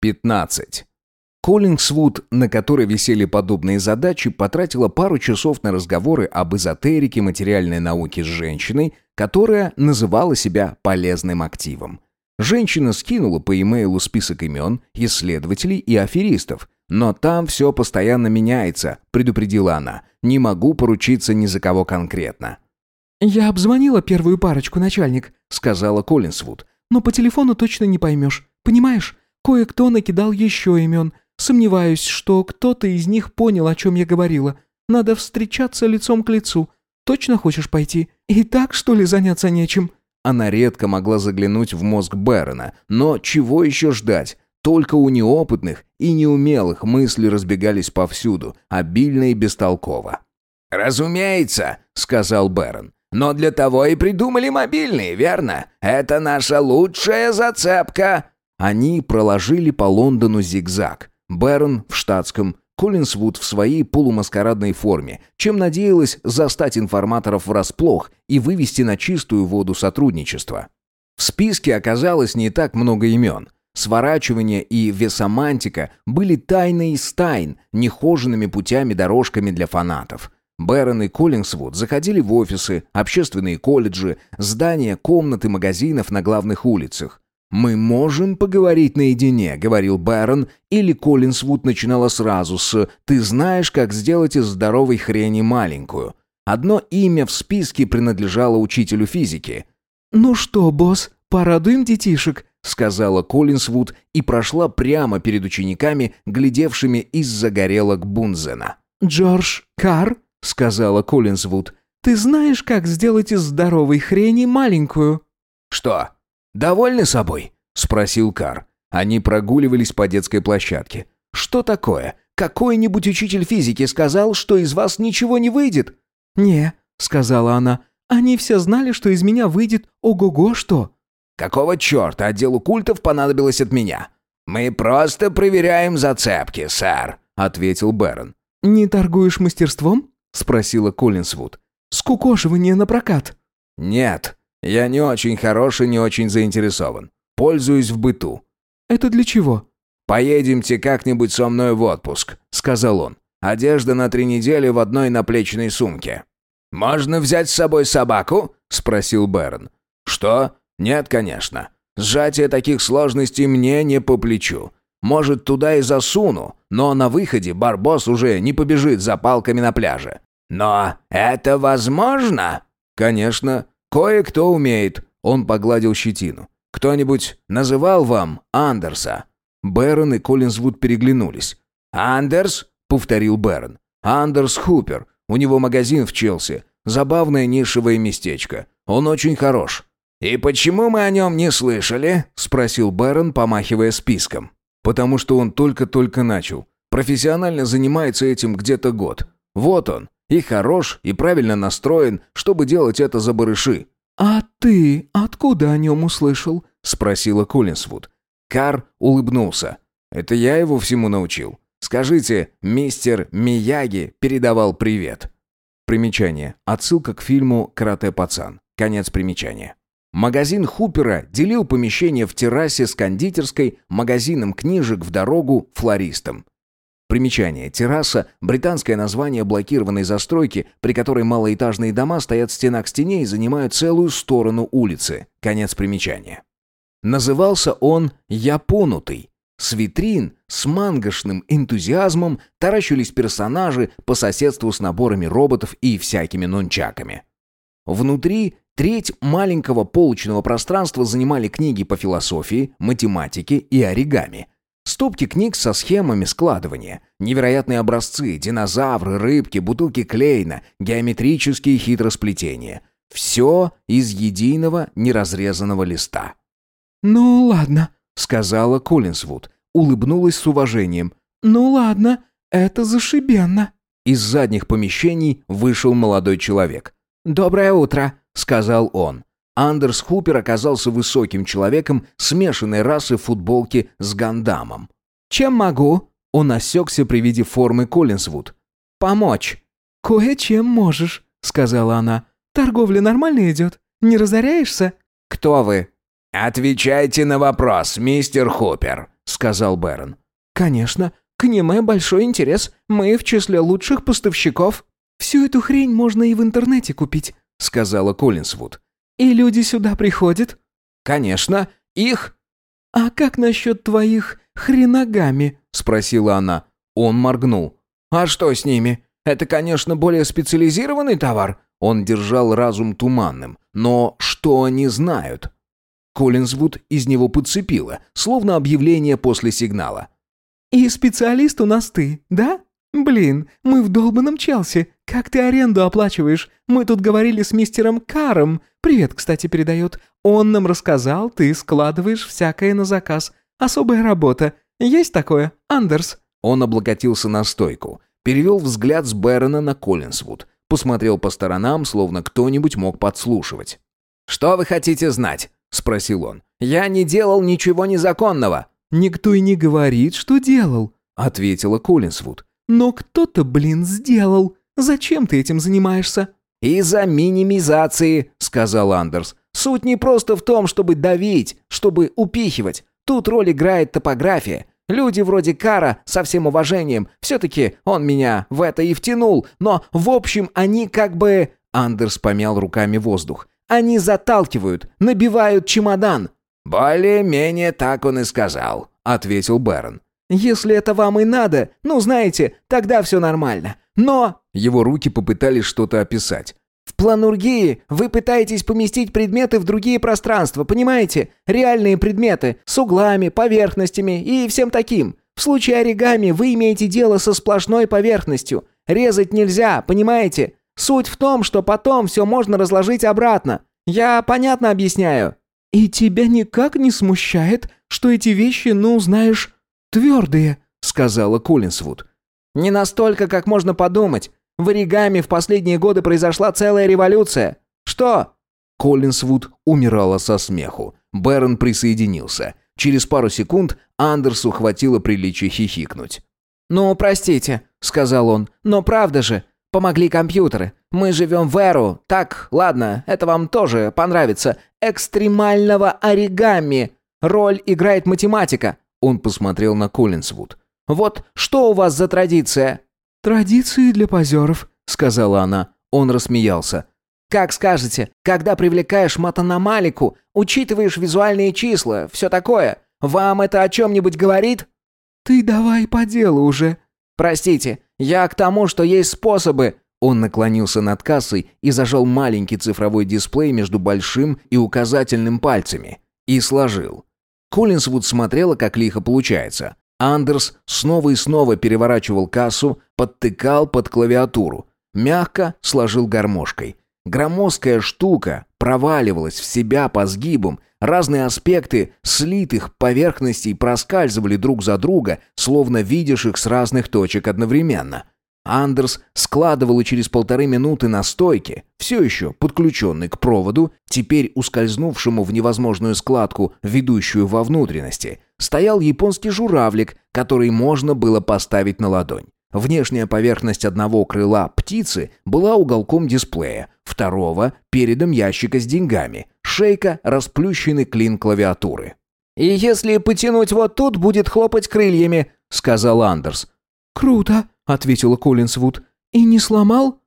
15. Коллингсвуд, на которой висели подобные задачи, потратила пару часов на разговоры об эзотерике материальной науки с женщиной, которая называла себя полезным активом. Женщина скинула по имейлу список имен, исследователей и аферистов, но там все постоянно меняется, предупредила она. Не могу поручиться ни за кого конкретно. «Я обзвонила первую парочку, начальник», — сказала Коллинсвуд. «Но по телефону точно не поймешь. Понимаешь, кое-кто накидал еще имен. Сомневаюсь, что кто-то из них понял, о чем я говорила. Надо встречаться лицом к лицу. Точно хочешь пойти? И так, что ли, заняться нечем?» Она редко могла заглянуть в мозг Бэрона, но чего еще ждать? Только у неопытных и неумелых мысли разбегались повсюду, обильно и бестолково. «Разумеется», — сказал Бэрон. «Но для того и придумали мобильные, верно? Это наша лучшая зацепка». Они проложили по Лондону зигзаг. Бэрон в штатском, Коллинсвуд в своей полумаскарадной форме, чем надеялась застать информаторов врасплох и вывести на чистую воду сотрудничество. В списке оказалось не так много имен. Сворачивание и весомантика были тайной из тайн, нехоженными путями-дорожками для фанатов. Бэрон и Коллингсвуд заходили в офисы, общественные колледжи, здания, комнаты магазинов на главных улицах. «Мы можем поговорить наедине», — говорил Бэрон, или Коллинсвуд начинала сразу с «ты знаешь, как сделать из здоровой хрени маленькую». Одно имя в списке принадлежало учителю физики. «Ну что, босс, порадуем детишек?» сказала Коллинсвуд и прошла прямо перед учениками, глядевшими из загорелок Бунзена. «Джордж Карр?» — сказала Коллинсвуд. «Ты знаешь, как сделать из здоровой хрени маленькую?» «Что, довольны собой?» — спросил Карр. Они прогуливались по детской площадке. «Что такое? Какой-нибудь учитель физики сказал, что из вас ничего не выйдет?» «Не», — сказала она. «Они все знали, что из меня выйдет ого-го что». Какого черта отделу культов понадобилось от меня? Мы просто проверяем зацепки, сэр, ответил Бэрон. Не торгуешь мастерством? спросила Коллинсвуд. Скукоживание на прокат. Нет, я не очень хорош и не очень заинтересован. Пользуюсь в быту. Это для чего? Поедемте как-нибудь со мной в отпуск, сказал он. Одежда на три недели в одной наплечной сумке. Можно взять с собой собаку? спросил Бэрон. Что? «Нет, конечно. Сжатие таких сложностей мне не по плечу. Может, туда и засуну, но на выходе Барбос уже не побежит за палками на пляже». «Но это возможно?» «Конечно. Кое-кто умеет». Он погладил щетину. «Кто-нибудь называл вам Андерса?» Бэрон и Коллинзвуд переглянулись. «Андерс?» — повторил Бэрон. «Андерс Хупер. У него магазин в Челси. Забавное нишевое местечко. Он очень хорош. «И почему мы о нем не слышали?» — спросил Бэрон, помахивая списком. «Потому что он только-только начал. Профессионально занимается этим где-то год. Вот он. И хорош, и правильно настроен, чтобы делать это за барыши». «А ты откуда о нем услышал?» — спросила Коллинсвуд. Кар улыбнулся. «Это я его всему научил. Скажите, мистер Мияги передавал привет». Примечание. Отсылка к фильму «Карате пацан». Конец примечания. Магазин Хупера делил помещение в террасе с кондитерской, магазином книжек в дорогу, флористом. Примечание. Терраса – британское название блокированной застройки, при которой малоэтажные дома стоят стена к стене и занимают целую сторону улицы. Конец примечания. Назывался он «Японутый». С витрин с мангошным энтузиазмом таращились персонажи по соседству с наборами роботов и всякими нунчаками. Внутри Треть маленького полочного пространства занимали книги по философии, математике и оригами. Стопки книг со схемами складывания, невероятные образцы, динозавры, рыбки, бутылки Клейна, геометрические хитросплетения. Все из единого неразрезанного листа. «Ну ладно», — сказала Коллинсвуд, улыбнулась с уважением. «Ну ладно, это зашибенно». Из задних помещений вышел молодой человек. «Доброе утро», сказал он. Андерс Хупер оказался высоким человеком смешанной расы в футболке с гандамом. «Чем могу?» Он осекся при виде формы Коллинсвуд. «Помочь». «Кое-чем можешь», — сказала она. «Торговля нормально идет? Не разоряешься?» «Кто вы?» «Отвечайте на вопрос, мистер Хупер», — сказал Бэрон. «Конечно. К аниме большой интерес. Мы в числе лучших поставщиков. Всю эту хрень можно и в интернете купить», — сказала Коллинсвуд. «И люди сюда приходят?» «Конечно. Их...» «А как насчет твоих хреногами?» — спросила она. Он моргнул. «А что с ними? Это, конечно, более специализированный товар». Он держал разум туманным. Но что они знают? Коллинзвуд из него подцепила, словно объявление после сигнала. «И специалист у нас ты, да? Блин, мы в долбанном Челси. Как ты аренду оплачиваешь? Мы тут говорили с мистером Каром. Привет, кстати, передает. Он нам рассказал, ты складываешь всякое на заказ. Особая работа. Есть такое, Андерс?» Он облокотился на стойку, перевел взгляд с Бэрона на Коллинсвуд, посмотрел по сторонам, словно кто-нибудь мог подслушивать. «Что вы хотите знать?» — спросил он. «Я не делал ничего незаконного». «Никто и не говорит, что делал», — ответила Коллинсвуд. «Но кто-то, блин, сделал. Зачем ты этим занимаешься?» «Из-за минимизации», — сказал Андерс. «Суть не просто в том, чтобы давить, чтобы упихивать. Тут роль играет топография. Люди вроде Кара, со всем уважением, все-таки он меня в это и втянул, но, в общем, они как бы...» Андерс помял руками воздух. «Они заталкивают, набивают чемодан». «Более-менее так он и сказал», — ответил Бэрон. «Если это вам и надо, ну, знаете, тогда все нормально. Но...» Его руки попытались что-то описать. В планургии вы пытаетесь поместить предметы в другие пространства, понимаете? Реальные предметы, с углами, поверхностями и всем таким. В случае оригами вы имеете дело со сплошной поверхностью. Резать нельзя, понимаете? Суть в том, что потом все можно разложить обратно. Я понятно объясняю?» «И тебя никак не смущает, что эти вещи, ну, знаешь, твердые», — сказала Коллинсвуд. «Не настолько, как можно подумать. В оригами в последние годы произошла целая революция. Что?» Коллинсвуд умирала со смеху. Бэрон присоединился. Через пару секунд Андерсу хватило приличия хихикнуть. «Ну, простите», — сказал он, — «но правда же, помогли компьютеры. Мы живем в эру, так, ладно, это вам тоже понравится, экстремального оригами. Роль играет математика». Он посмотрел на Коллинсвуд. «Вот что у вас за традиция?» «Традиции для позеров», — сказала она. Он рассмеялся. «Как скажете, когда привлекаешь матаномалику, учитываешь визуальные числа, все такое, вам это о чем-нибудь говорит?» «Ты давай по делу уже». «Простите, я к тому, что есть способы...» Он наклонился над кассой и зажал маленький цифровой дисплей между большим и указательным пальцами. И сложил. Коллинсвуд смотрела, как лихо получается. Андерс снова и снова переворачивал кассу, подтыкал под клавиатуру. Мягко сложил гармошкой. Громоздкая штука проваливалась в себя по сгибам, разные аспекты слитых поверхностей проскальзывали друг за друга, словно видишь их с разных точек одновременно. Андерс складывал и через полторы минуты на стойке, все еще подключенный к проводу, теперь ускользнувшему в невозможную складку, ведущую во внутренности, стоял японский журавлик, который можно было поставить на ладонь. Внешняя поверхность одного крыла птицы была уголком дисплея, второго — передом ящика с деньгами, шейка — расплющенный клин клавиатуры. «И если потянуть вот тут, будет хлопать крыльями», — сказал Андерс. «Круто», ответила Коллинсвуд. «И не сломал?»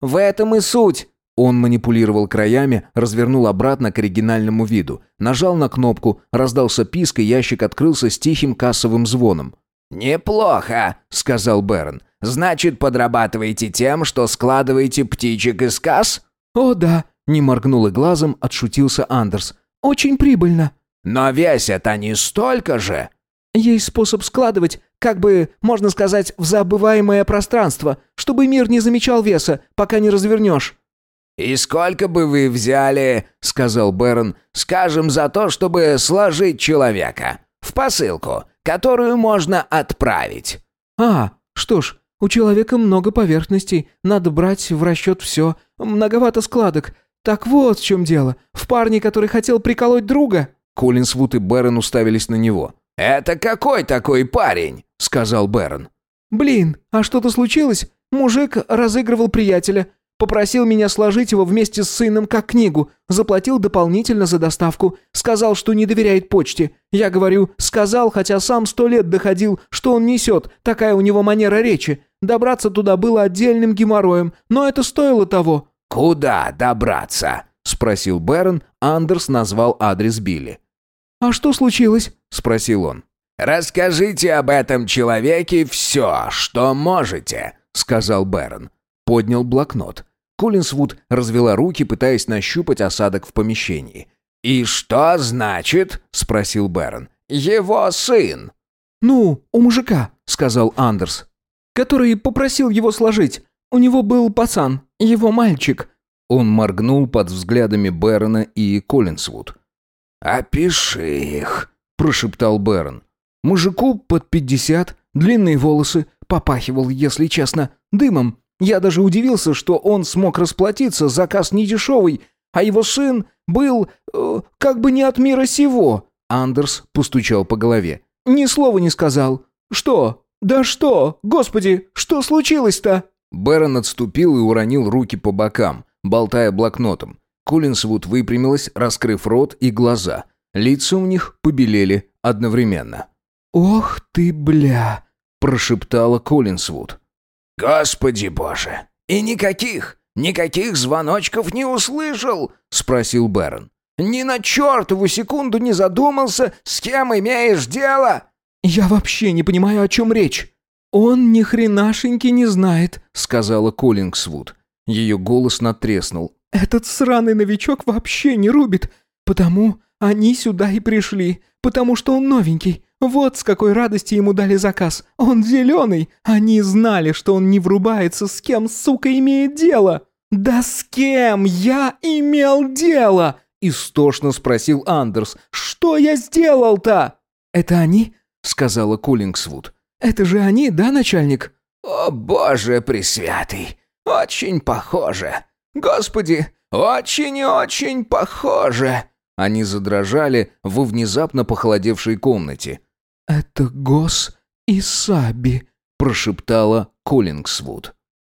«В этом и суть!» Он манипулировал краями, развернул обратно к оригинальному виду, нажал на кнопку, раздался писк, и ящик открылся с тихим кассовым звоном. «Неплохо», — сказал Берн. «Значит, подрабатываете тем, что складываете птичек из касс?» «О, да», — не моргнул и глазом, отшутился Андерс. «Очень прибыльно». «Но весят они столько же». «Есть способ складывать как бы, можно сказать, в забываемое пространство, чтобы мир не замечал веса, пока не развернешь». «И сколько бы вы взяли, — сказал Бэрон, — скажем, за то, чтобы сложить человека? В посылку, которую можно отправить». «А, что ж, у человека много поверхностей, надо брать в расчет все, многовато складок. Так вот в чем дело, в парне, который хотел приколоть друга». Коллинсвуд и Бэрон уставились на него. «Это какой такой парень?» — сказал Бэрон. «Блин, а что-то случилось? Мужик разыгрывал приятеля. Попросил меня сложить его вместе с сыном как книгу. Заплатил дополнительно за доставку. Сказал, что не доверяет почте. Я говорю, сказал, хотя сам сто лет доходил, что он несет. Такая у него манера речи. Добраться туда было отдельным геморроем, но это стоило того». «Куда добраться?» — спросил Бэрон. Андерс назвал адрес Билли. «А что случилось?» — спросил он. «Расскажите об этом человеке все, что можете», — сказал Бэрон. Поднял блокнот. Коллинсвуд развела руки, пытаясь нащупать осадок в помещении. «И что значит?» — спросил Бэрон. «Его сын». «Ну, у мужика», — сказал Андерс. «Который попросил его сложить. У него был пацан, его мальчик». Он моргнул под взглядами Бэрона и Коллинсвуд. «Опиши их», — прошептал Бэрон. «Мужику под пятьдесят, длинные волосы, попахивал, если честно, дымом. Я даже удивился, что он смог расплатиться, заказ не дешевый, а его сын был э, как бы не от мира сего». Андерс постучал по голове. «Ни слова не сказал. Что? Да что? Господи, что случилось-то?» Бэрон отступил и уронил руки по бокам, болтая блокнотом. Коллинсвуд выпрямилась, раскрыв рот и глаза. Лица у них побелели одновременно. «Ох ты, бля!» – прошептала Коллинсвуд. «Господи боже! И никаких, никаких звоночков не услышал?» – спросил Бэрон. «Ни на чертову секунду не задумался, с кем имеешь дело?» «Я вообще не понимаю, о чем речь». «Он ни хренашеньки не знает», — сказала Коллингсвуд. Ее голос натреснул. «Этот сраный новичок вообще не рубит, потому они сюда и пришли, потому что он новенький. Вот с какой радости ему дали заказ. Он зеленый. Они знали, что он не врубается, с кем, сука, имеет дело». «Да с кем я имел дело?» – истошно спросил Андерс. «Что я сделал-то?» «Это они?» – сказала Коллингсвуд. «Это же они, да, начальник?» «О, боже пресвятый! Очень похоже! Господи, очень-очень похоже!» Они задрожали во внезапно похолодевшей комнате. «Это Гос и Саби», – прошептала Коллингсвуд.